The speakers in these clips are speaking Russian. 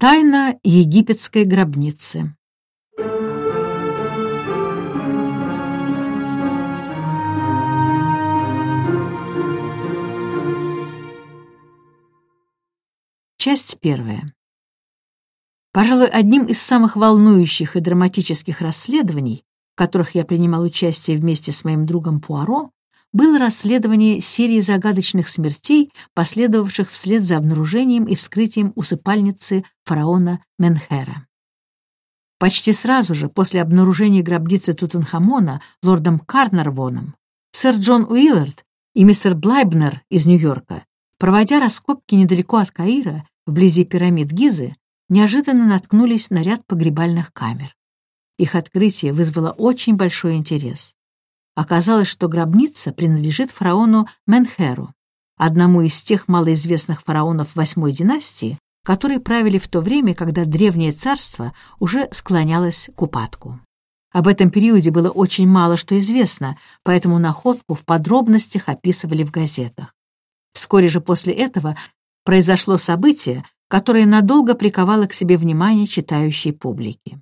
Тайна египетской гробницы Часть первая. Пожалуй, одним из самых волнующих и драматических расследований, в которых я принимал участие вместе с моим другом Пуаро, было расследование серии загадочных смертей, последовавших вслед за обнаружением и вскрытием усыпальницы фараона Менхера. Почти сразу же после обнаружения гробницы Тутанхамона лордом Карнарвоном сэр Джон Уиллард и мистер Блайбнер из Нью-Йорка, проводя раскопки недалеко от Каира, вблизи пирамид Гизы, неожиданно наткнулись на ряд погребальных камер. Их открытие вызвало очень большой интерес. Оказалось, что гробница принадлежит фараону Менхеру, одному из тех малоизвестных фараонов восьмой династии, которые правили в то время, когда древнее царство уже склонялось к упадку. Об этом периоде было очень мало что известно, поэтому находку в подробностях описывали в газетах. Вскоре же после этого произошло событие, которое надолго приковало к себе внимание читающей публики.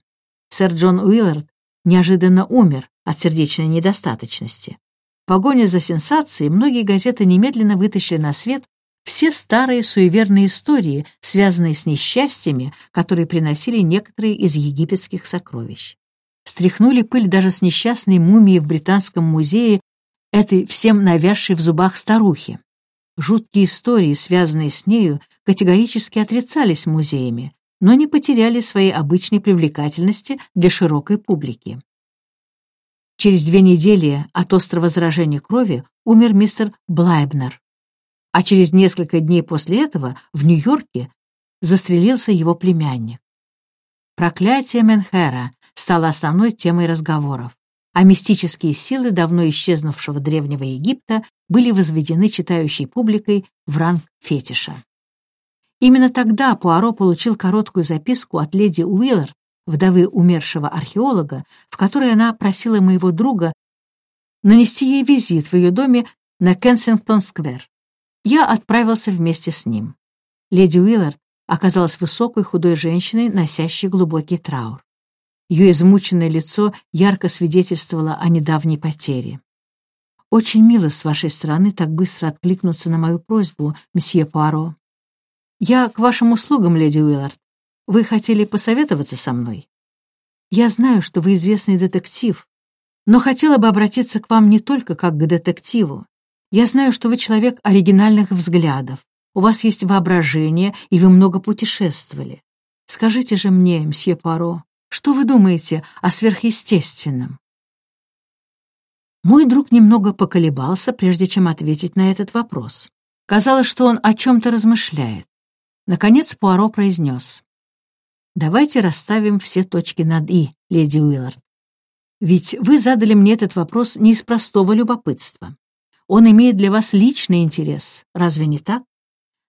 Сэр Джон Уиллард неожиданно умер от сердечной недостаточности. В погоне за сенсацией многие газеты немедленно вытащили на свет все старые суеверные истории, связанные с несчастьями, которые приносили некоторые из египетских сокровищ. Стряхнули пыль даже с несчастной мумией в Британском музее этой всем навязшей в зубах старухи. Жуткие истории, связанные с нею, категорически отрицались музеями, но не потеряли своей обычной привлекательности для широкой публики. Через две недели от острого заражения крови умер мистер Блайбнер, а через несколько дней после этого в Нью-Йорке застрелился его племянник. Проклятие Менхера стало основной темой разговоров, а мистические силы давно исчезнувшего Древнего Египта были возведены читающей публикой в ранг фетиша. Именно тогда Пуаро получил короткую записку от леди Уиллард, вдовы умершего археолога, в которой она просила моего друга нанести ей визит в ее доме на Кенсингтон-сквер. Я отправился вместе с ним. Леди Уиллард оказалась высокой худой женщиной, носящей глубокий траур. Ее измученное лицо ярко свидетельствовало о недавней потере. «Очень мило с вашей стороны так быстро откликнуться на мою просьбу, месье Пуаро. «Я к вашим услугам, леди Уиллард. Вы хотели посоветоваться со мной? Я знаю, что вы известный детектив, но хотела бы обратиться к вам не только как к детективу. Я знаю, что вы человек оригинальных взглядов, у вас есть воображение, и вы много путешествовали. Скажите же мне, мсье Паро, что вы думаете о сверхъестественном?» Мой друг немного поколебался, прежде чем ответить на этот вопрос. Казалось, что он о чем-то размышляет. Наконец Пуаро произнес. «Давайте расставим все точки над «и», леди Уиллард. Ведь вы задали мне этот вопрос не из простого любопытства. Он имеет для вас личный интерес, разве не так?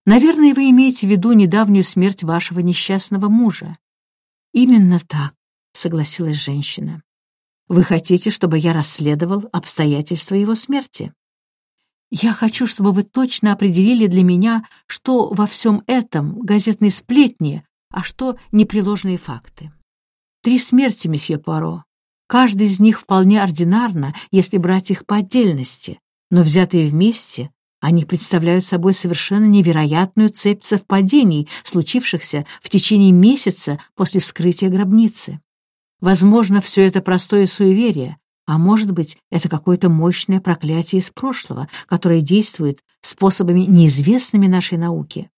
Наверное, вы имеете в виду недавнюю смерть вашего несчастного мужа. Именно так, согласилась женщина. Вы хотите, чтобы я расследовал обстоятельства его смерти? Я хочу, чтобы вы точно определили для меня, что во всем этом газетные сплетни, а что непреложные факты. Три смерти, месье Пуаро. Каждый из них вполне ординарно, если брать их по отдельности, но взятые вместе, они представляют собой совершенно невероятную цепь совпадений, случившихся в течение месяца после вскрытия гробницы. Возможно, все это простое суеверие, а может быть, это какое-то мощное проклятие из прошлого, которое действует способами, неизвестными нашей науке.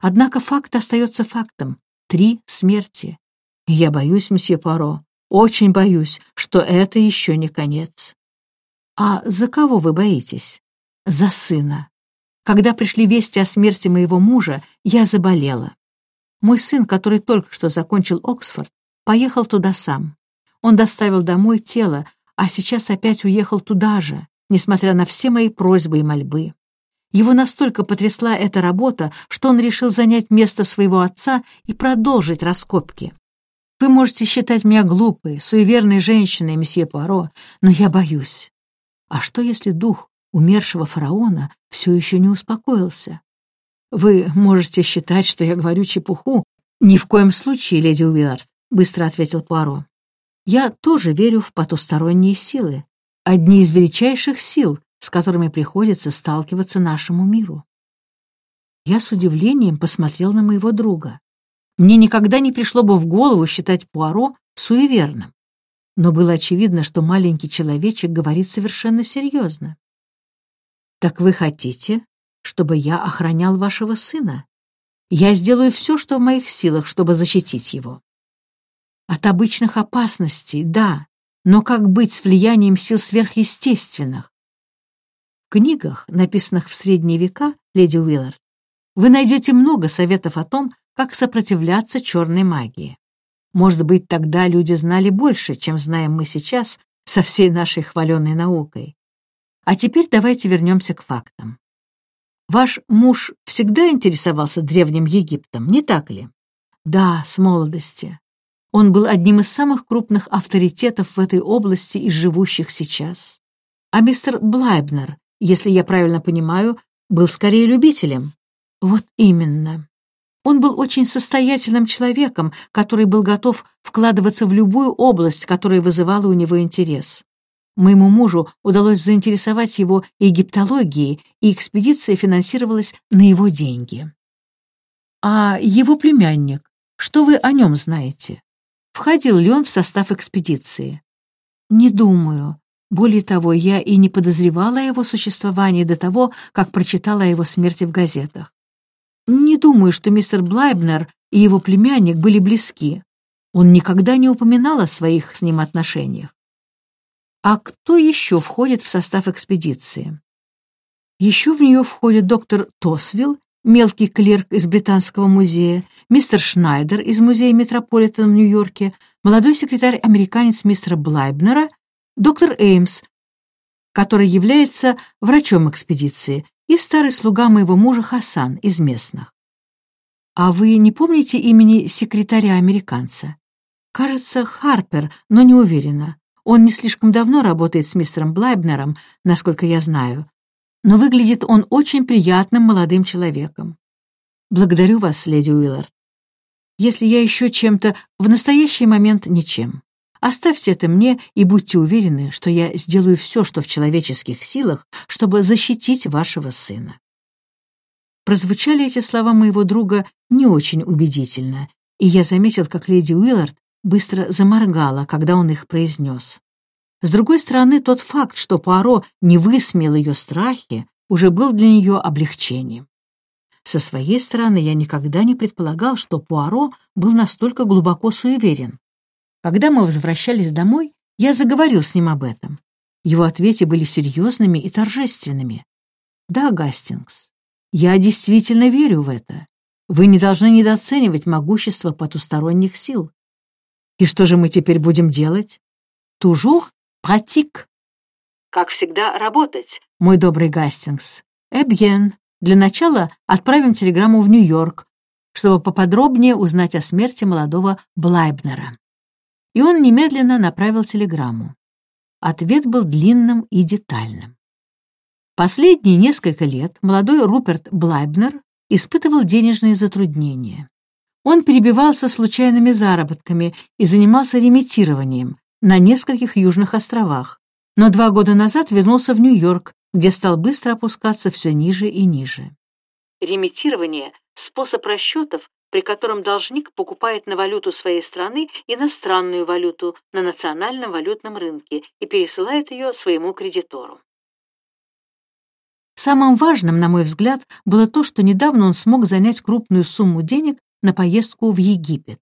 Однако факт остается фактом. Три смерти. Я боюсь, месье Паро, очень боюсь, что это еще не конец. А за кого вы боитесь? За сына. Когда пришли вести о смерти моего мужа, я заболела. Мой сын, который только что закончил Оксфорд, поехал туда сам. Он доставил домой тело, а сейчас опять уехал туда же, несмотря на все мои просьбы и мольбы. Его настолько потрясла эта работа, что он решил занять место своего отца и продолжить раскопки. Вы можете считать меня глупой, суеверной женщиной, месье Пуаро, но я боюсь. А что, если дух умершего фараона все еще не успокоился? Вы можете считать, что я говорю чепуху, «Ни в коем случае, леди Уиллард», — быстро ответил Пуаро. «Я тоже верю в потусторонние силы, одни из величайших сил, с которыми приходится сталкиваться нашему миру». Я с удивлением посмотрел на моего друга. Мне никогда не пришло бы в голову считать Пуаро суеверным. Но было очевидно, что маленький человечек говорит совершенно серьезно. «Так вы хотите, чтобы я охранял вашего сына? Я сделаю все, что в моих силах, чтобы защитить его». От обычных опасностей, да, но как быть с влиянием сил сверхъестественных? Книгах, написанных в средние века, леди Уиллард, вы найдете много советов о том, как сопротивляться черной магии. Может быть, тогда люди знали больше, чем знаем мы сейчас со всей нашей хваленной наукой. А теперь давайте вернемся к фактам. Ваш муж всегда интересовался Древним Египтом, не так ли? Да, с молодости. Он был одним из самых крупных авторитетов в этой области из живущих сейчас. А мистер Блайбнер, если я правильно понимаю, был скорее любителем. Вот именно. Он был очень состоятельным человеком, который был готов вкладываться в любую область, которая вызывала у него интерес. Моему мужу удалось заинтересовать его египтологией, и экспедиция финансировалась на его деньги. А его племянник, что вы о нем знаете? Входил ли он в состав экспедиции? Не думаю. Более того, я и не подозревала о его существовании до того, как прочитала о его смерти в газетах. Не думаю, что мистер Блайбнер и его племянник были близки. Он никогда не упоминал о своих с ним отношениях. А кто еще входит в состав экспедиции? Еще в нее входят доктор Тосвилл, мелкий клерк из Британского музея, мистер Шнайдер из музея Метрополитен в Нью-Йорке, молодой секретарь-американец мистера Блайбнера, доктор Эймс, который является врачом экспедиции, и старый слуга моего мужа Хасан из местных. А вы не помните имени секретаря-американца? Кажется, Харпер, но не уверена. Он не слишком давно работает с мистером Блайбнером, насколько я знаю. Но выглядит он очень приятным молодым человеком. Благодарю вас, леди Уиллард. Если я еще чем-то, в настоящий момент ничем. Оставьте это мне и будьте уверены, что я сделаю все, что в человеческих силах, чтобы защитить вашего сына». Прозвучали эти слова моего друга не очень убедительно, и я заметил, как леди Уиллард быстро заморгала, когда он их произнес. С другой стороны, тот факт, что Пуаро не высмеял ее страхи, уже был для нее облегчением. Со своей стороны, я никогда не предполагал, что Пуаро был настолько глубоко суеверен. Когда мы возвращались домой, я заговорил с ним об этом. Его ответы были серьезными и торжественными. «Да, Гастингс, я действительно верю в это. Вы не должны недооценивать могущество потусторонних сил. И что же мы теперь будем делать? Тужур пратик. Как всегда, работать, мой добрый Гастингс. Эбьен. Для начала отправим телеграмму в Нью-Йорк, чтобы поподробнее узнать о смерти молодого Блайбнера и он немедленно направил телеграмму. Ответ был длинным и детальным. Последние несколько лет молодой Руперт Блайбнер испытывал денежные затруднения. Он перебивался случайными заработками и занимался ремитированием на нескольких южных островах, но два года назад вернулся в Нью-Йорк, где стал быстро опускаться все ниже и ниже. Ремитирование — способ расчетов, при котором должник покупает на валюту своей страны иностранную валюту на национальном валютном рынке и пересылает ее своему кредитору. Самым важным, на мой взгляд, было то, что недавно он смог занять крупную сумму денег на поездку в Египет.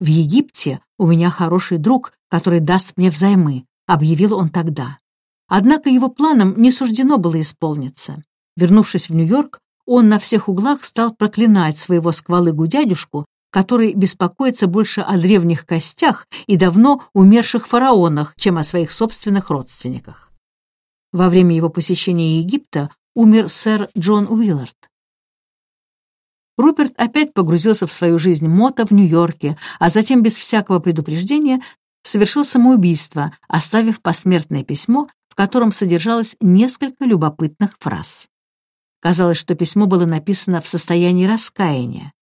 «В Египте у меня хороший друг, который даст мне взаймы», — объявил он тогда. Однако его планам не суждено было исполниться. Вернувшись в Нью-Йорк, он на всех углах стал проклинать своего сквалыгу-дядюшку, который беспокоится больше о древних костях и давно умерших фараонах, чем о своих собственных родственниках. Во время его посещения Египта умер сэр Джон Уиллард. Руперт опять погрузился в свою жизнь мота в Нью-Йорке, а затем без всякого предупреждения совершил самоубийство, оставив посмертное письмо, в котором содержалось несколько любопытных фраз. Казалось, что письмо было написано в состоянии раскаяния.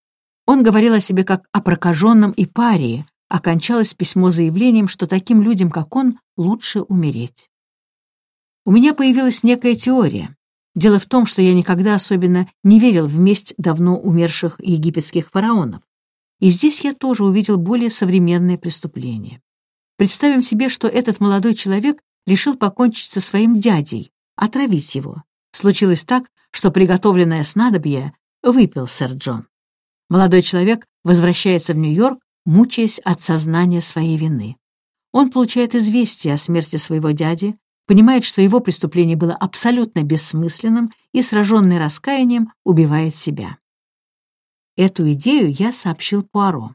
Он говорил о себе как о прокаженном и парии, окончалось письмо заявлением, что таким людям, как он, лучше умереть. У меня появилась некая теория. Дело в том, что я никогда особенно не верил в месть давно умерших египетских фараонов. И здесь я тоже увидел более современное преступление. Представим себе, что этот молодой человек решил покончить со своим дядей, отравить его. Случилось так, что приготовленное снадобье выпил сэр Джон. Молодой человек возвращается в Нью-Йорк, мучаясь от сознания своей вины. Он получает известие о смерти своего дяди, понимает, что его преступление было абсолютно бессмысленным и, сраженный раскаянием, убивает себя. Эту идею я сообщил Пуаро.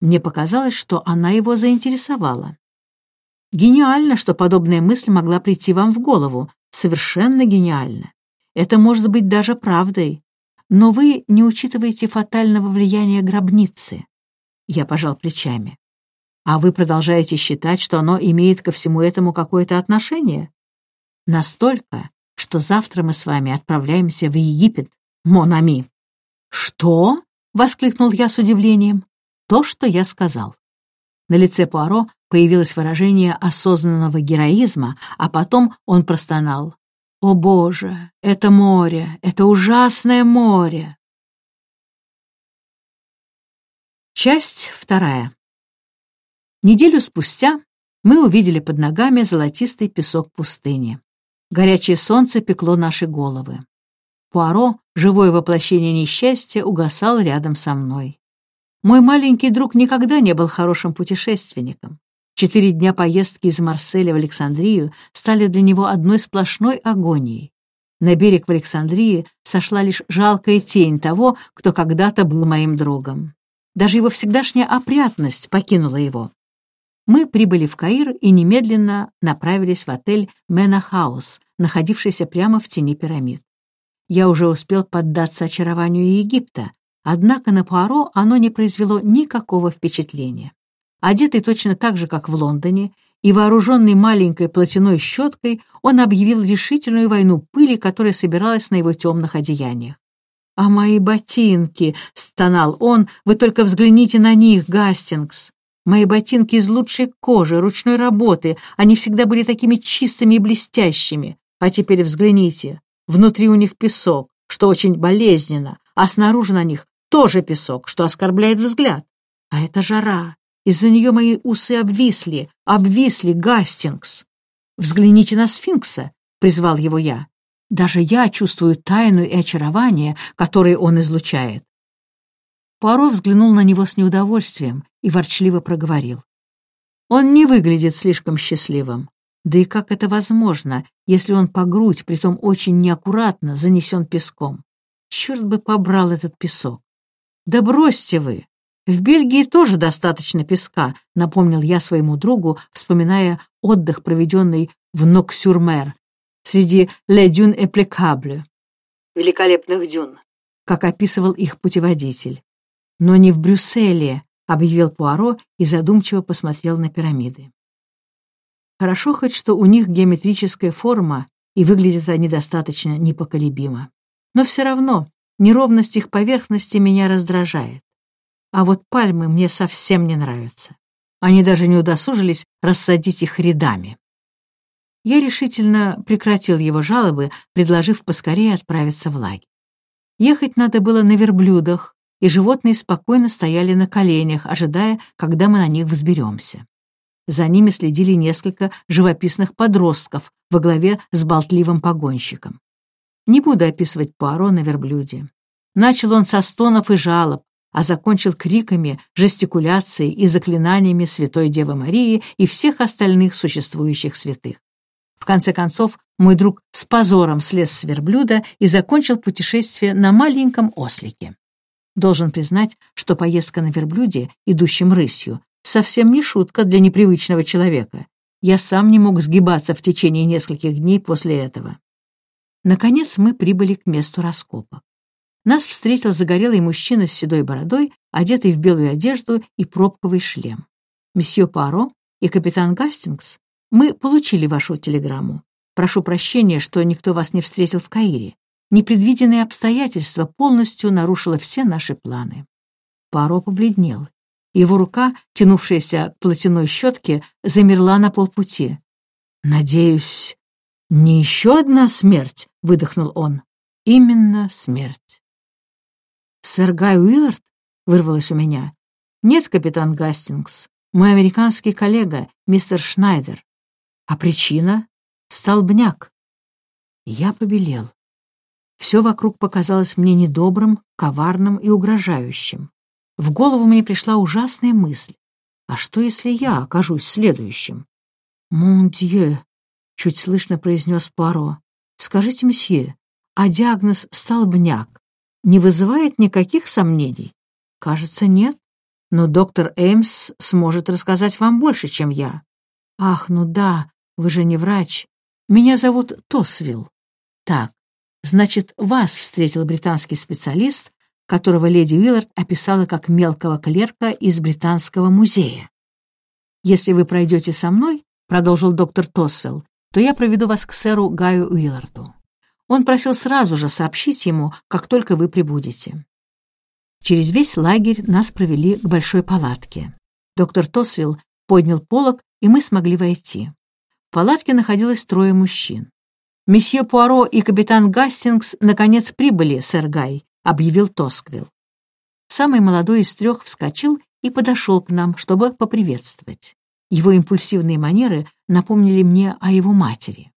Мне показалось, что она его заинтересовала. Гениально, что подобная мысль могла прийти вам в голову. Совершенно гениально. Это может быть даже правдой. Но вы не учитываете фатального влияния гробницы. Я пожал плечами. А вы продолжаете считать, что оно имеет ко всему этому какое-то отношение? Настолько, что завтра мы с вами отправляемся в Египет, Монами. Что? Воскликнул я с удивлением. То, что я сказал. На лице Пуаро появилось выражение осознанного героизма, а потом он простонал. «О, Боже, это море, это ужасное море!» Часть вторая. Неделю спустя мы увидели под ногами золотистый песок пустыни. Горячее солнце пекло наши головы. Пуаро, живое воплощение несчастья, угасал рядом со мной. Мой маленький друг никогда не был хорошим путешественником. Четыре дня поездки из Марселя в Александрию стали для него одной сплошной агонией. На берег в Александрии сошла лишь жалкая тень того, кто когда-то был моим другом. Даже его всегдашняя опрятность покинула его мы прибыли в Каир и немедленно направились в отель Мена Хаус, находившийся прямо в тени пирамид. Я уже успел поддаться очарованию Египта, однако на Пуаро оно не произвело никакого впечатления. Одетый точно так же, как в Лондоне, и вооруженный маленькой платяной щеткой, он объявил решительную войну пыли, которая собиралась на его темных одеяниях. «А мои ботинки!» — стонал он. «Вы только взгляните на них, Гастингс!» Мои ботинки из лучшей кожи, ручной работы, они всегда были такими чистыми и блестящими. А теперь взгляните, внутри у них песок, что очень болезненно, а снаружи на них тоже песок, что оскорбляет взгляд. А это жара. Из-за нее мои усы обвисли, обвисли, Гастингс. «Взгляните на сфинкса», — призвал его я. «Даже я чувствую тайну и очарование, которые он излучает. Пуаро взглянул на него с неудовольствием и ворчливо проговорил. «Он не выглядит слишком счастливым. Да и как это возможно, если он по грудь, притом очень неаккуратно, занесен песком? Черт бы побрал этот песок! Да бросьте вы! В Бельгии тоже достаточно песка, напомнил я своему другу, вспоминая отдых, проведенный в Ноксюрмер, среди «Ле дюн эплекабле» — великолепных дюн, как описывал их путеводитель но не в Брюсселе», — объявил Пуаро и задумчиво посмотрел на пирамиды. Хорошо хоть, что у них геометрическая форма, и выглядят они достаточно непоколебимо. Но все равно неровность их поверхности меня раздражает. А вот пальмы мне совсем не нравятся. Они даже не удосужились рассадить их рядами. Я решительно прекратил его жалобы, предложив поскорее отправиться в лагерь. Ехать надо было на верблюдах, и животные спокойно стояли на коленях, ожидая, когда мы на них взберемся. За ними следили несколько живописных подростков во главе с болтливым погонщиком. Не буду описывать Пуаро на верблюде. Начал он со стонов и жалоб, а закончил криками, жестикуляцией и заклинаниями Святой Девы Марии и всех остальных существующих святых. В конце концов, мой друг с позором слез с верблюда и закончил путешествие на маленьком ослике. Должен признать, что поездка на верблюде, идущем рысью, совсем не шутка для непривычного человека. Я сам не мог сгибаться в течение нескольких дней после этого. Наконец мы прибыли к месту раскопок. Нас встретил загорелый мужчина с седой бородой, одетый в белую одежду и пробковый шлем. «Месье Паро и капитан Гастингс, мы получили вашу телеграмму. Прошу прощения, что никто вас не встретил в Каире непредвиденное обстоятельство полностью нарушило все наши планы. Паро побледнел. Его рука, тянувшаяся к платяной щетке, замерла на полпути. «Надеюсь, не еще одна смерть?» — выдохнул он. «Именно смерть». «Сэр Гай Уиллард?» — вырвалось у меня. «Нет, капитан Гастингс, мой американский коллега, мистер Шнайдер. А причина — столбняк». Я побелел. Все вокруг показалось мне недобрым, коварным и угрожающим. В голову мне пришла ужасная мысль. А что, если я окажусь следующим? «Мон дье», — чуть слышно произнес Паро. «Скажите, месье, а диагноз «столбняк» не вызывает никаких сомнений?» «Кажется, нет. Но доктор Эймс сможет рассказать вам больше, чем я». «Ах, ну да, вы же не врач. Меня зовут Тосвилл». «Так, значит, вас встретил британский специалист, которого леди Уиллард описала как мелкого клерка из Британского музея. «Если вы пройдете со мной, — продолжил доктор Тосвелл, — то я проведу вас к сэру Гаю Уилларду. Он просил сразу же сообщить ему, как только вы прибудете». Через весь лагерь нас провели к большой палатке. Доктор Тосвилл поднял полог, и мы смогли войти. В палатке находилось трое мужчин. Месье Пуаро и капитан Гастингс наконец прибыли, сэр Гай, — объявил Тосквилл. Самый молодой из трех вскочил и подошел к нам, чтобы поприветствовать. Его импульсивные манеры напомнили мне о его матери.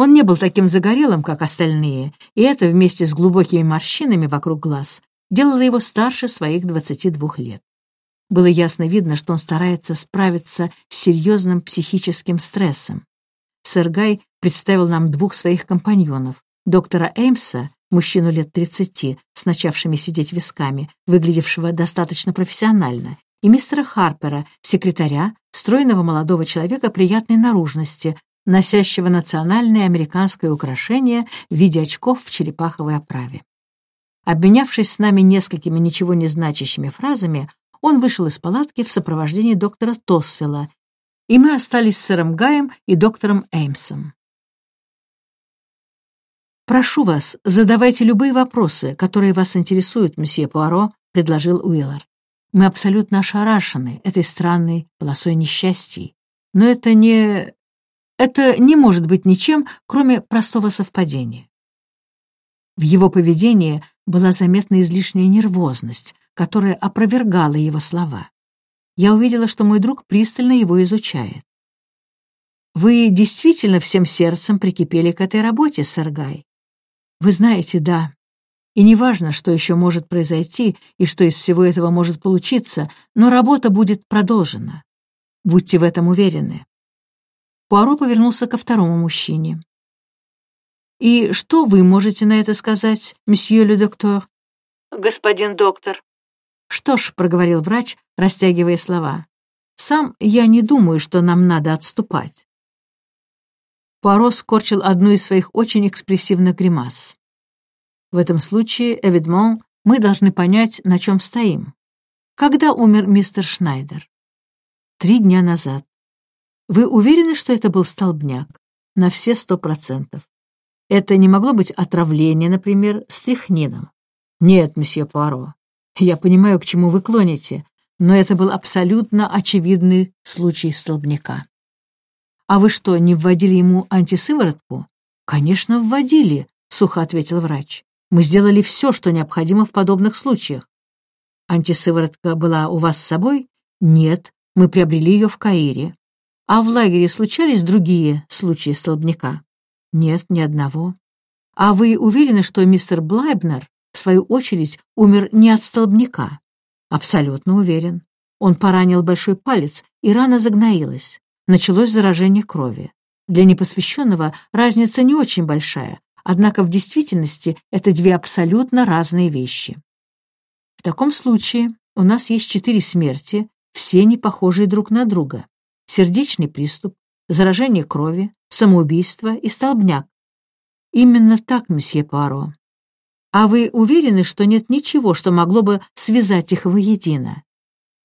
Он не был таким загорелым, как остальные, и это вместе с глубокими морщинами вокруг глаз делало его старше своих 22 лет. Было ясно видно, что он старается справиться с серьезным психическим стрессом. Сэр Гай представил нам двух своих компаньонов, доктора Эймса мужчину лет тридцати, с начавшими сидеть висками, выглядевшего достаточно профессионально, и мистера Харпера, секретаря, стройного молодого человека приятной наружности, носящего национальное американское украшение в виде очков в черепаховой оправе. Обменявшись с нами несколькими ничего не значащими фразами, он вышел из палатки в сопровождении доктора Тосвелла, и мы остались с сэром Гаем и доктором Эймсом. «Прошу вас, задавайте любые вопросы, которые вас интересуют, месье Пуаро», — предложил Уиллард. «Мы абсолютно ошарашены этой странной полосой несчастий. Но это не... это не может быть ничем, кроме простого совпадения». В его поведении была заметна излишняя нервозность, которая опровергала его слова. Я увидела, что мой друг пристально его изучает. «Вы действительно всем сердцем прикипели к этой работе, сэр Гай?» Вы знаете, да. И неважно, что еще может произойти и что из всего этого может получиться, но работа будет продолжена. Будьте в этом уверены. Пуаро повернулся ко второму мужчине. «И что вы можете на это сказать, месье ле доктор?» «Господин доктор». «Что ж», — проговорил врач, растягивая слова, «сам я не думаю, что нам надо отступать. Пуаро скорчил одну из своих очень экспрессивных гримас. В этом случае, Эвидмон, мы должны понять, на чем стоим. Когда умер мистер Шнайдер? Три дня назад. Вы уверены, что это был столбняк? На все сто процентов. Это не могло быть отравление, например, стрихнином. Нет, месье Пуаро. Я понимаю, к чему вы клоните, но это был абсолютно очевидный случай столбняка. «А вы что, не вводили ему антисыворотку?» «Конечно, вводили», — сухо ответил врач. «Мы сделали все, что необходимо в подобных случаях». «Антисыворотка была у вас с собой?» «Нет, мы приобрели ее в Каире». «А в лагере случались другие случаи столбняка?» «Нет, ни одного». «А вы уверены, что мистер Блайбнер, в свою очередь, умер не от столбняка?» «Абсолютно уверен. Он поранил большой палец, и рана загноилась началось заражение крови. Для непосвященного разница не очень большая, однако в действительности это две абсолютно разные вещи. В таком случае у нас есть четыре смерти, все не похожие друг на друга. Сердечный приступ, заражение крови, самоубийство и столбняк. Именно так, месье Пуаро. А вы уверены, что нет ничего, что могло бы связать их воедино?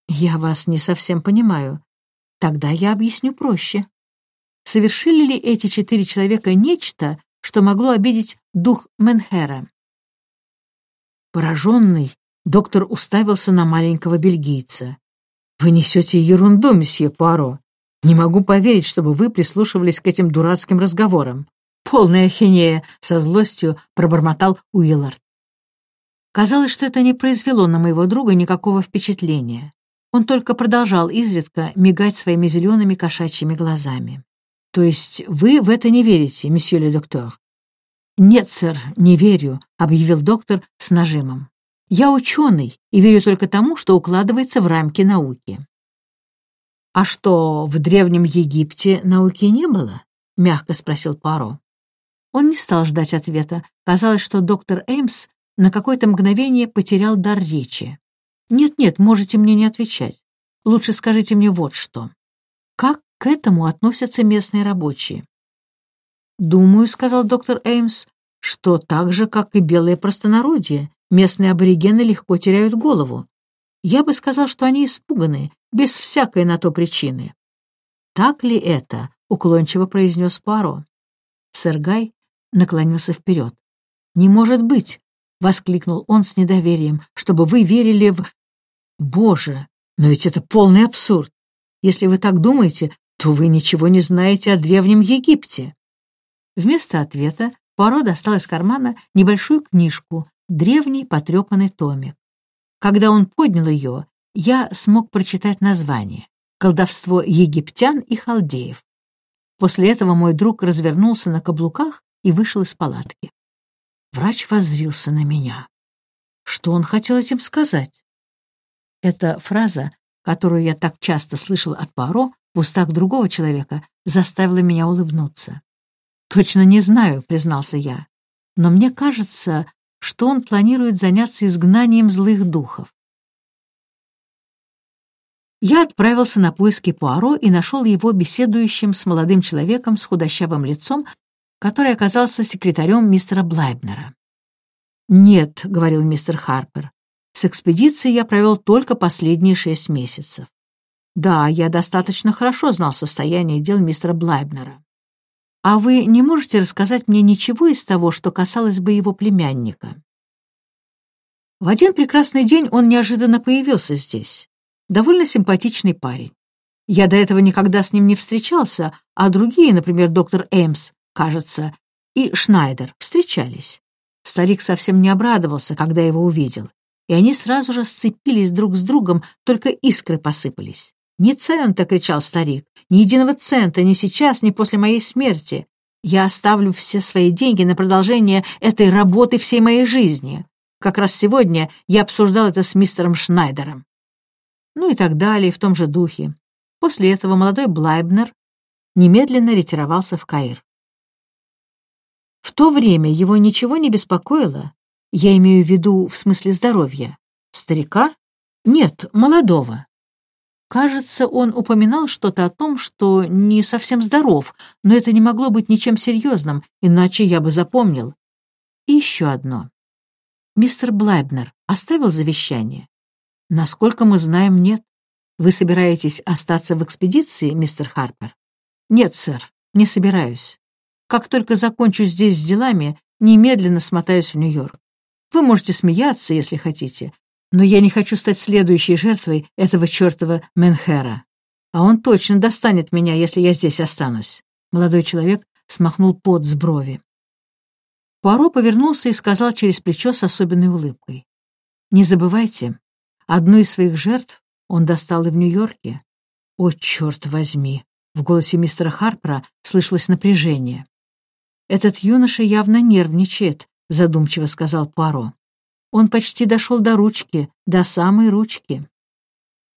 Я вас не совсем понимаю. Тогда я объясню проще. Совершили ли эти четыре человека нечто, что могло обидеть дух Менхера? Пораженный, Доктор уставился на маленького бельгийца. «Вы несете ерунду, месье Пуаро. Не могу поверить, чтобы вы прислушивались к этим дурацким разговорам. Полная хинея!» — со злостью пробормотал Уиллард. Казалось, что это не произвело на моего друга никакого впечатления. Он только продолжал изредка мигать своими зелеными кошачьими глазами. «То есть вы в это не верите, месье ле доктор?» «Нет, сэр, не верю», — объявил доктор с нажимом. «Я ученый и верю только тому, что укладывается в рамки науки». «А что, в Древнем Египте науки не было?» — мягко спросил Паро. Он не стал ждать ответа. Казалось, что доктор Эймс на какое-то мгновение потерял дар речи. «Нет-нет, можете мне не отвечать. Лучше скажите мне вот что. Как к этому относятся местные рабочие?» «Думаю», — сказал доктор Эймс, «что так же, как и белое простонародье, местные аборигены легко теряют голову. Я бы сказал, что они испуганы, без всякой на то причины». «Так ли это?» — уклончиво произнес Паро. Сэр Гай наклонился вперед. «Не может быть!» — воскликнул он с недоверием, чтобы вы верили в... Боже, но ведь это полный абсурд. Если вы так думаете, то вы ничего не знаете о Древнем Египте. Вместо ответа Пуаро достал из кармана небольшую книжку, древний потрепанный томик. Когда он поднял ее, я смог прочитать название «Колдовство египтян и халдеев». После этого мой друг развернулся на каблуках и вышел из палатки. Врач воззрился на меня. Что он хотел этим сказать? Эта фраза, которую я так часто слышал от Паро в устах другого человека, заставила меня улыбнуться. «Точно не знаю», — признался я. «Но мне кажется, что он планирует заняться изгнанием злых духов». Я отправился на поиски Пуаро и нашел его беседующим с молодым человеком с худощавым лицом который оказался секретарем мистера Блайбнера. «Нет», — говорил мистер Харпер, — «с экспедицией я провел только последние шесть месяцев. Да, я достаточно хорошо знал состояние дел мистера Блайбнера. А вы не можете рассказать мне ничего из того, что касалось бы его племянника?» В один прекрасный день он неожиданно появился здесь. Довольно симпатичный парень. Я до этого никогда с ним не встречался, а другие, например, доктор Эймс, кажется, и Шнайдер встречались. Старик совсем не обрадовался, когда его увидел, и они сразу же сцепились друг с другом, только искры посыпались. «Ни цента!» — кричал старик. «Ни единого цента, ни сейчас, ни после моей смерти. Я оставлю все свои деньги на продолжение этой работы всей моей жизни. Как раз сегодня я обсуждал это с мистером Шнайдером». Ну и так далее, в том же духе. После этого молодой Блайбнер немедленно ретировался в Каир. В то время его ничего не беспокоило, я имею в виду в смысле здоровья. Старика? Нет, молодого. Кажется, он упоминал что-то о том, что не совсем здоров, но это не могло быть ничем серьезным, иначе я бы запомнил. И еще одно. Мистер Блайбнер оставил завещание? Насколько мы знаем, нет. Вы собираетесь остаться в экспедиции, мистер Харпер? Нет, сэр, не собираюсь. Как только закончу здесь с делами, немедленно смотаюсь в Нью-Йорк. Вы можете смеяться, если хотите, но я не хочу стать следующей жертвой этого чертова Менхера. А он точно достанет меня, если я здесь останусь. Молодой человек смахнул пот с брови. Пуаро повернулся и сказал через плечо с особенной улыбкой. «Не забывайте, одну из своих жертв он достал и в Нью-Йорке. О, черт возьми!» В голосе мистера Харпера слышалось напряжение. «Этот юноша явно нервничает», — задумчиво сказал Пуаро. «Он почти дошел до ручки, до самой ручки».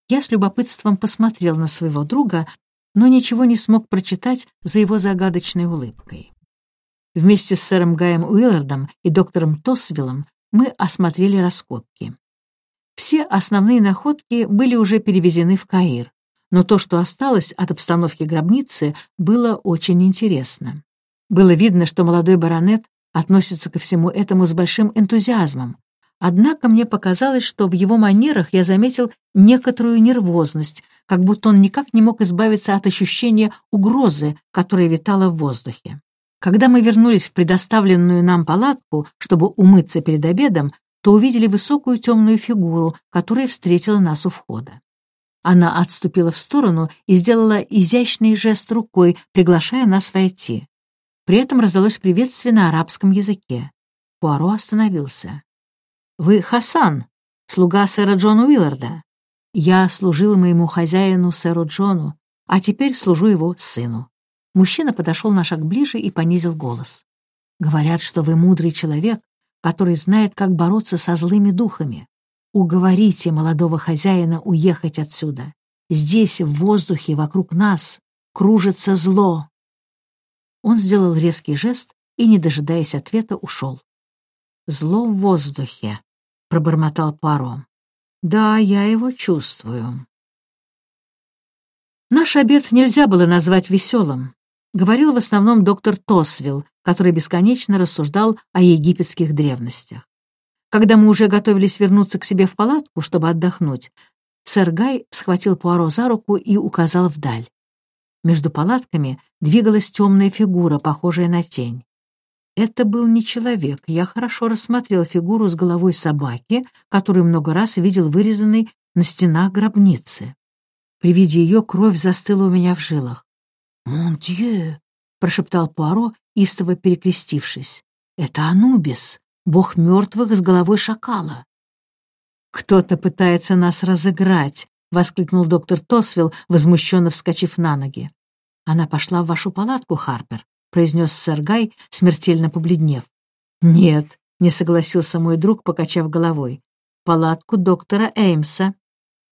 Я с любопытством посмотрел на своего друга, но ничего не смог прочитать за его загадочной улыбкой. Вместе с сэром Гаем Уиллардом и доктором Тосвиллом мы осмотрели раскопки. Все основные находки были уже перевезены в Каир, но то, что осталось от обстановки гробницы, было очень интересно. Было видно, что молодой баронет относится ко всему этому с большим энтузиазмом. Однако мне показалось, что в его манерах я заметил некоторую нервозность, как будто он никак не мог избавиться от ощущения угрозы, которая витала в воздухе. Когда мы вернулись в предоставленную нам палатку, чтобы умыться перед обедом, то увидели высокую темную фигуру, которая встретила нас у входа. Она отступила в сторону и сделала изящный жест рукой, приглашая нас войти. При этом раздалось приветствие на арабском языке. Пуаро остановился. «Вы Хасан, слуга сэра Джона Уилларда. Я служил моему хозяину, сэру Джону, а теперь служу его сыну». Мужчина подошел на шаг ближе и понизил голос. «Говорят, что вы мудрый человек, который знает, как бороться со злыми духами. Уговорите молодого хозяина уехать отсюда. Здесь, в воздухе, вокруг нас, кружится зло». Он сделал резкий жест и, не дожидаясь ответа, ушел. «Зло в воздухе», — пробормотал Паро. «Да, я его чувствую». Наш обед нельзя было назвать веселым. Говорил в основном доктор Тосвилл, который бесконечно рассуждал о египетских древностях. Когда мы уже готовились вернуться к себе в палатку, чтобы отдохнуть, сэр Гай схватил Пуаро за руку и указал вдаль. Между палатками двигалась темная фигура, похожая на тень. Это был не человек. Я хорошо рассмотрел фигуру с головой собаки, которую много раз видел вырезанной на стенах гробницы. При виде ее кровь застыла у меня в жилах. «Мон дье!» — прошептал Пуаро, истово перекрестившись. «Это Анубис, бог мертвых с головой шакала». «Кто-то пытается нас разыграть», — воскликнул доктор Тосвилл, возмущенно вскочив на ноги. «Она пошла в вашу палатку, Харпер», — произнес сэр Гай, смертельно побледнев. «Нет», — не согласился мой друг, покачав головой. «Палатку доктора Эймса».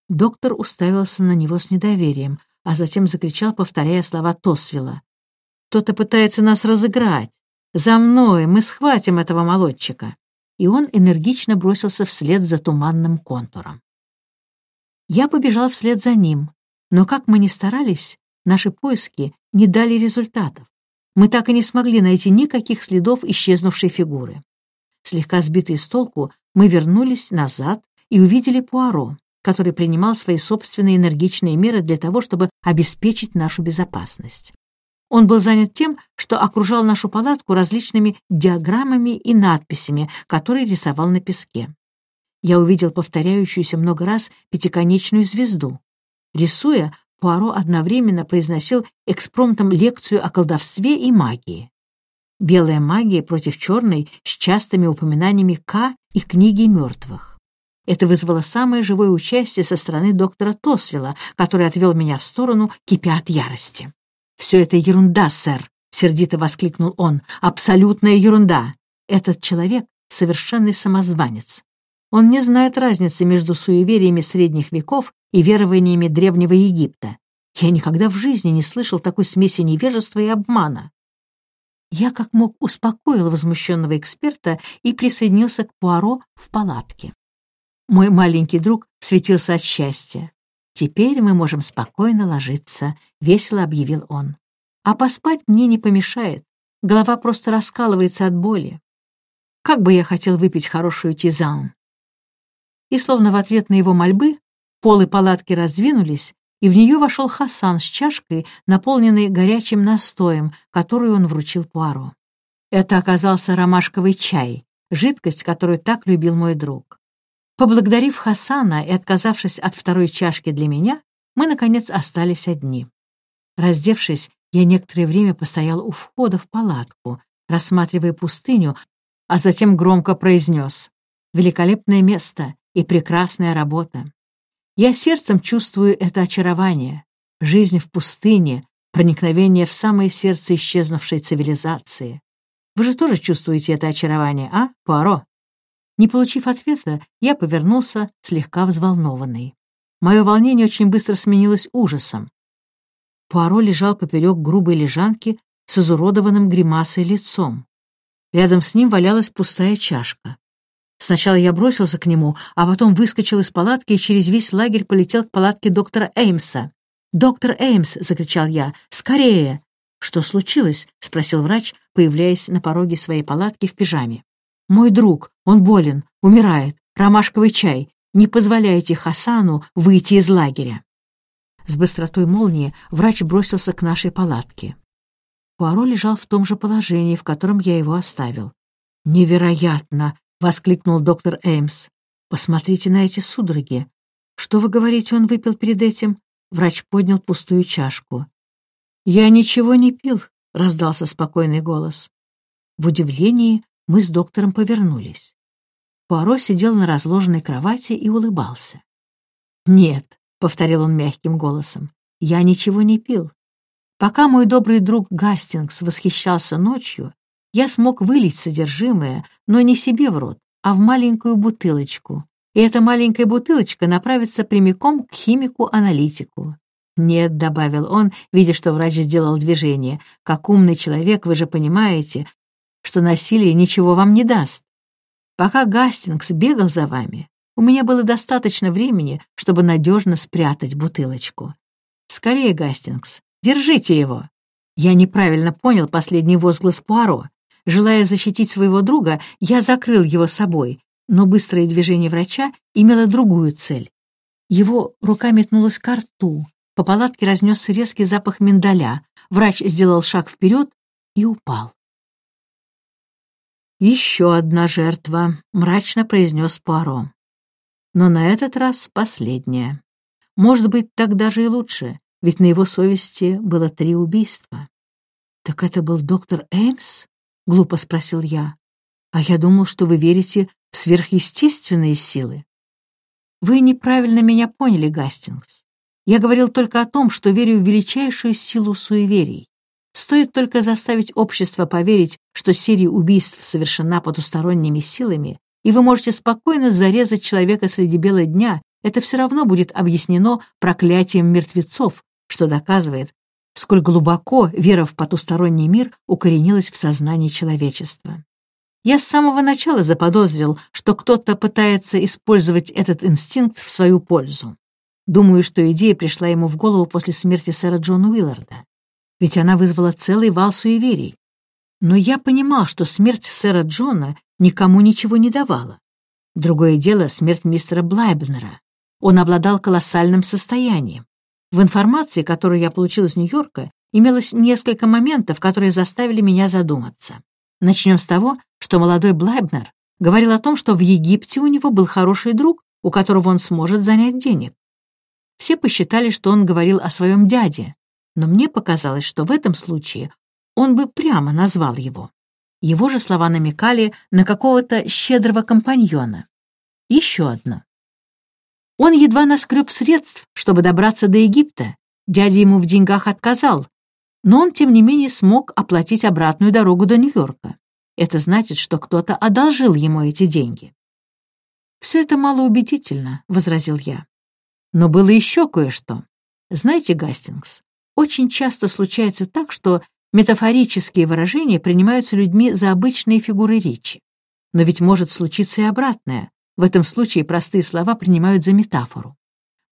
Доктор уставился на него с недоверием, а затем закричал, повторяя слова Тосвилла. «Кто-то пытается нас разыграть. За мной, мы схватим этого молодчика». И он энергично бросился вслед за туманным контуром. Я побежал вслед за ним, но как мы ни старались, наши поиски не дали результатов мы так и не смогли найти никаких следов исчезнувшей фигуры. Слегка сбитые с толку, мы вернулись назад и увидели Пуаро, который принимал свои собственные энергичные меры для того, чтобы обеспечить нашу безопасность. Он был занят тем, что окружал нашу палатку различными диаграммами и надписями, которые рисовал на песке. Я увидел повторяющуюся много раз пятиконечную звезду. Рисуя, Пуаро одновременно произносил экспромтом лекцию о колдовстве и магии. Белая магия против черной с частыми упоминаниями К и книги мертвых. Это вызвало самое живое участие со стороны доктора Тосвилла, который отвел меня в сторону, кипя от ярости. «Все это ерунда, сэр!» — сердито воскликнул он. «Абсолютная ерунда! Этот человек — совершенный самозванец. Он не знает разницы между суевериями средних веков и верованиями Древнего Египта. Я никогда в жизни не слышал такой смеси невежества и обмана. Я как мог успокоил возмущенного эксперта и присоединился к Пуаро в палатке. Мой маленький друг светился от счастья. «Теперь мы можем спокойно ложиться», — весело объявил он. «А поспать мне не помешает. Голова просто раскалывается от боли. Как бы я хотел выпить хорошую тизан!» И словно в ответ на его мольбы Полы палатки раздвинулись, и в нее вошел Хасан с чашкой, наполненной горячим настоем, которую он вручил Пуаро. Это оказался ромашковый чай, жидкость, которую так любил мой друг. Поблагодарив Хасана и отказавшись от второй чашки для меня, мы, наконец, остались одни. Раздевшись, я некоторое время постоял у входа в палатку, рассматривая пустыню, а затем громко произнес «Великолепное место и прекрасная работа. Я сердцем чувствую это очарование, жизнь в пустыне, проникновение в самое сердце исчезнувшей цивилизации. Вы же тоже чувствуете это очарование, а, Пуаро?» Не получив ответа, я повернулся, слегка взволнованный. Мое волнение очень быстро сменилось ужасом. Пуаро лежал поперек грубой лежанки с изуродованным гримасой лицом. Рядом с ним валялась пустая чашка. Сначала я бросился к нему, а потом выскочил из палатки и через весь лагерь полетел к палатке доктора Эймса. «Доктор Эймс!» — закричал я. «Скорее!» «Что случилось?» — спросил врач, появляясь на пороге своей палатки в пижаме. «Мой друг, он болен, умирает, ромашковый чай. Не позволяйте Хасану выйти из лагеря». С быстротой молнии врач бросился к нашей палатке. Пуаро лежал в том же положении, в котором я его оставил. «Невероятно!» — воскликнул доктор Эймс. «Посмотрите на эти судороги. Что вы говорите, он выпил перед этим?» Врач поднял пустую чашку. «Я ничего не пил», — раздался спокойный голос. В удивлении мы с доктором повернулись. Пуаро сидел на разложенной кровати и улыбался. «Нет», — повторил он мягким голосом, — «я ничего не пил. Пока мой добрый друг Гастингс восхищался ночью, я смог вылить содержимое, но не себе в рот, а в маленькую бутылочку. И эта маленькая бутылочка направится прямиком к химику-аналитику. «Нет», — добавил он, видя, что врач сделал движение, «как умный человек, вы же понимаете, что насилие ничего вам не даст. Пока Гастингс бегал за вами, у меня было достаточно времени, чтобы надежно спрятать бутылочку. Скорее, Гастингс, держите его!» Я неправильно понял последний возглас Пуаро. Желая защитить своего друга, я закрыл его собой, но быстрое движение врача имело другую цель. Его рука метнулась к рту, по палатке разнесся резкий запах миндаля, врач сделал шаг вперед и упал. «Еще одна жертва», — мрачно произнес Пуаро. «Но на этот раз последняя. Может быть, так даже и лучше, ведь на его совести было три убийства». «Так это был доктор Эймс?» — глупо спросил я. «А я думал, что вы верите в сверхъестественные силы». «Вы неправильно меня поняли, Гастингс. Я говорил только о том, что верю в величайшую силу суеверий. Стоит только заставить общество поверить, что серия убийств совершена потусторонними силами, и вы можете спокойно зарезать человека среди бела дня, это все равно будет объяснено проклятием мертвецов, что доказывает, сколь глубоко вера в потусторонний мир укоренилась в сознании человечества. Я с самого начала заподозрил, что кто-то пытается использовать этот инстинкт в свою пользу. Думаю, что идея пришла ему в голову после смерти сэра Джона Уилларда, ведь она вызвала целый вал суеверий. Но я понимал, что смерть сэра Джона никому ничего не давала. Другое дело — смерть мистера Блайбнера. Он обладал колоссальным состоянием. В информации, которую я получил из Нью-Йорка, имелось несколько моментов, которые заставили меня задуматься. Начнем с того, что молодой Блайбнер говорил о том, что в Египте у него был хороший друг, у которого он сможет занять денег. Все посчитали, что он говорил о своем дяде, но мне показалось, что в этом случае он бы прямо назвал его. Его же слова намекали на какого-то щедрого компаньона. Еще одно. Он едва наскреб средств, чтобы добраться до Египта. Дядя ему в деньгах отказал, но он, тем не менее, смог оплатить обратную дорогу до Нью-Йорка. Это значит, что кто-то одолжил ему эти деньги. «Все это малоубедительно», — возразил я. Но было еще кое-что. Знаете, Гастингс, очень часто случается так, что метафорические выражения принимаются людьми за обычные фигуры речи. Но ведь может случиться и обратное. В этом случае простые слова принимают за метафору.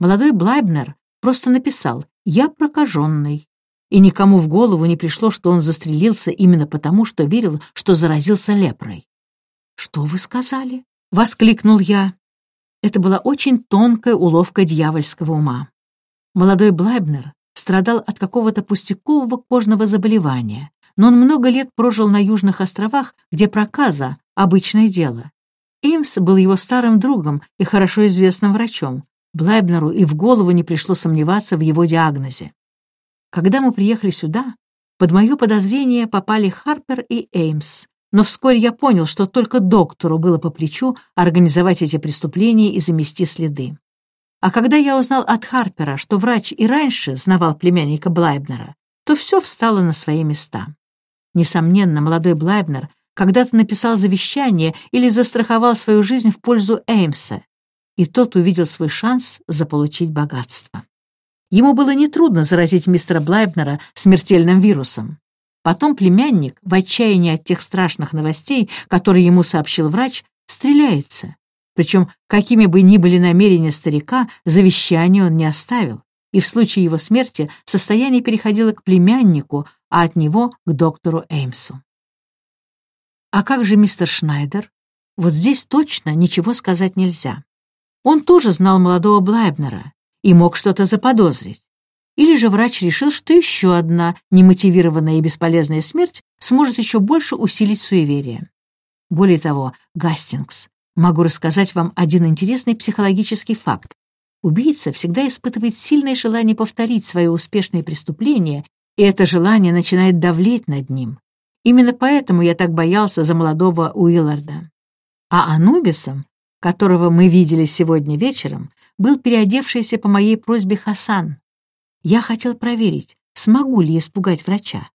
Молодой Блайбнер просто написал «Я прокаженный», и никому в голову не пришло, что он застрелился именно потому, что верил, что заразился лепрой. «Что вы сказали?» — воскликнул я. Это была очень тонкая уловка дьявольского ума. Молодой Блайбнер страдал от какого-то пустякового кожного заболевания, но он много лет прожил на Южных островах, где проказа — обычное дело. Эймс был его старым другом и хорошо известным врачом. Блайбнеру и в голову не пришло сомневаться в его диагнозе. Когда мы приехали сюда, под мое подозрение попали Харпер и Эймс, но вскоре я понял, что только доктору было по плечу организовать эти преступления и замести следы. А когда я узнал от Харпера, что врач и раньше знавал племянника Блайбнера, то все встало на свои места. Несомненно, молодой Блайбнер когда-то написал завещание или застраховал свою жизнь в пользу Эймса, и тот увидел свой шанс заполучить богатство. Ему было нетрудно заразить мистера Блайбнера смертельным вирусом. Потом племянник, в отчаянии от тех страшных новостей, которые ему сообщил врач, стреляется. Причем, какими бы ни были намерения старика, завещание он не оставил, и в случае его смерти состояние переходило к племяннику, а от него к доктору Эймсу. А как же мистер Шнайдер? Вот здесь точно ничего сказать нельзя. Он тоже знал молодого Блайбнера и мог что-то заподозрить. Или же врач решил, что еще одна немотивированная и бесполезная смерть сможет еще больше усилить суеверие. Более того, Гастингс, могу рассказать вам один интересный психологический факт. Убийца всегда испытывает сильное желание повторить свое успешное преступление, и это желание начинает давлеть над ним. Именно поэтому я так боялся за молодого Уилларда. А Анубисом, которого мы видели сегодня вечером, был переодевшийся по моей просьбе Хасан. Я хотел проверить, смогу ли испугать врача.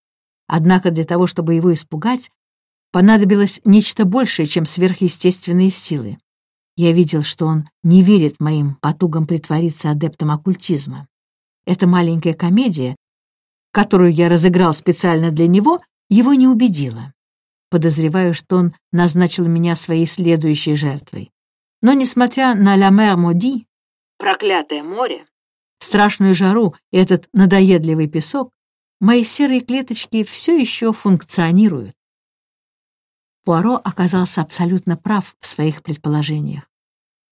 Однако для того, чтобы его испугать, понадобилось нечто большее, чем сверхъестественные силы. Я видел, что он не верит моим потугам притвориться адептом оккультизма. Эта маленькая комедия, которую я разыграл специально для него, его не убедила. Подозреваю, что он назначил меня своей следующей жертвой. Но, несмотря на «La mer maudit», проклятое море, страшную жару и этот надоедливый песок, мои серые клеточки все еще функционируют. Пуаро оказался абсолютно прав в своих предположениях.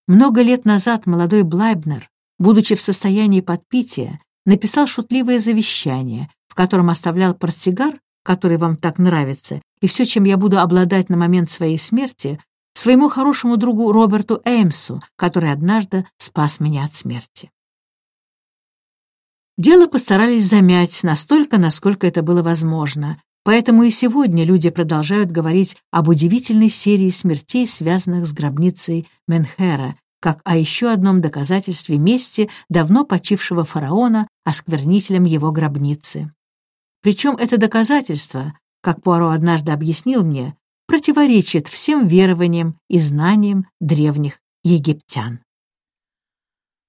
Много лет назад молодой Блайбнер, будучи в состоянии подпития, написал шутливое завещание, в котором оставлял портсигар, который вам так нравится, и все, чем я буду обладать на момент своей смерти, своему хорошему другу Роберту Эймсу, который однажды спас меня от смерти. Дело постарались замять настолько, насколько это было возможно, поэтому и сегодня люди продолжают говорить об удивительной серии смертей, связанных с гробницей Менхера, как о еще одном доказательстве мести давно почившего фараона осквернителем его гробницы. Причем это доказательство, как Пуаро однажды объяснил мне, противоречит всем верованиям и знаниям древних египтян.